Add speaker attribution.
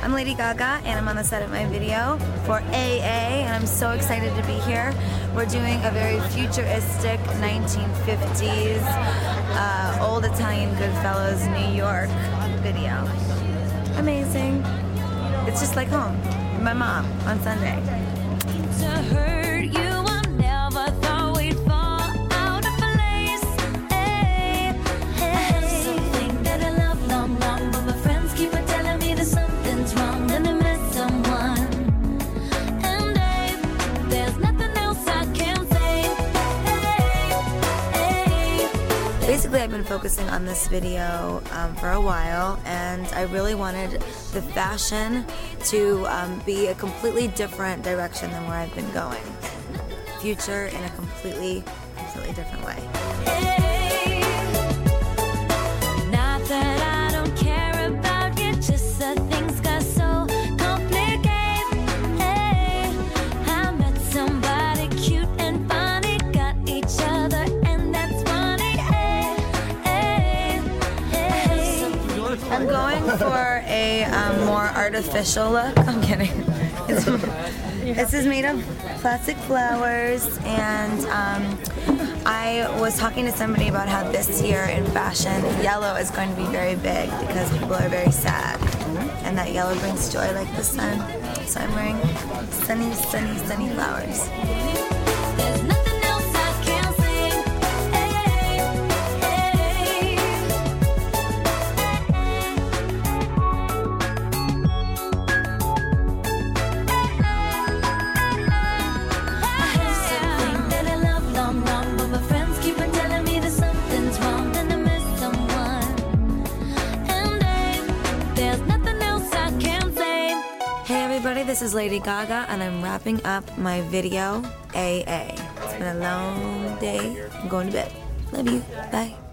Speaker 1: Gaga, and I'm on the set of my video for AA, and I'm so excited to be here. We're doing a very futuristic 1950s uh, old Italian Goodfellas New York video. Amazing. It's just like home. My mom on Sunday. Basically, I've been focusing on this video um, for a while, and I really wanted the fashion to um, be a completely different direction than where I've been going. Future in a completely, completely different way. I'm going for a um, more artificial look. I'm kidding. It's, this is made of plastic flowers, and um, I was talking to somebody about how this year in fashion, yellow is going to be very big because people are very sad, and that yellow brings joy like the sun. So I'm wearing sunny, sunny, sunny flowers. Hey everybody, this is Lady Gaga, and I'm wrapping up my video AA. It's been a long day. I'm going to bed. Love you. Bye.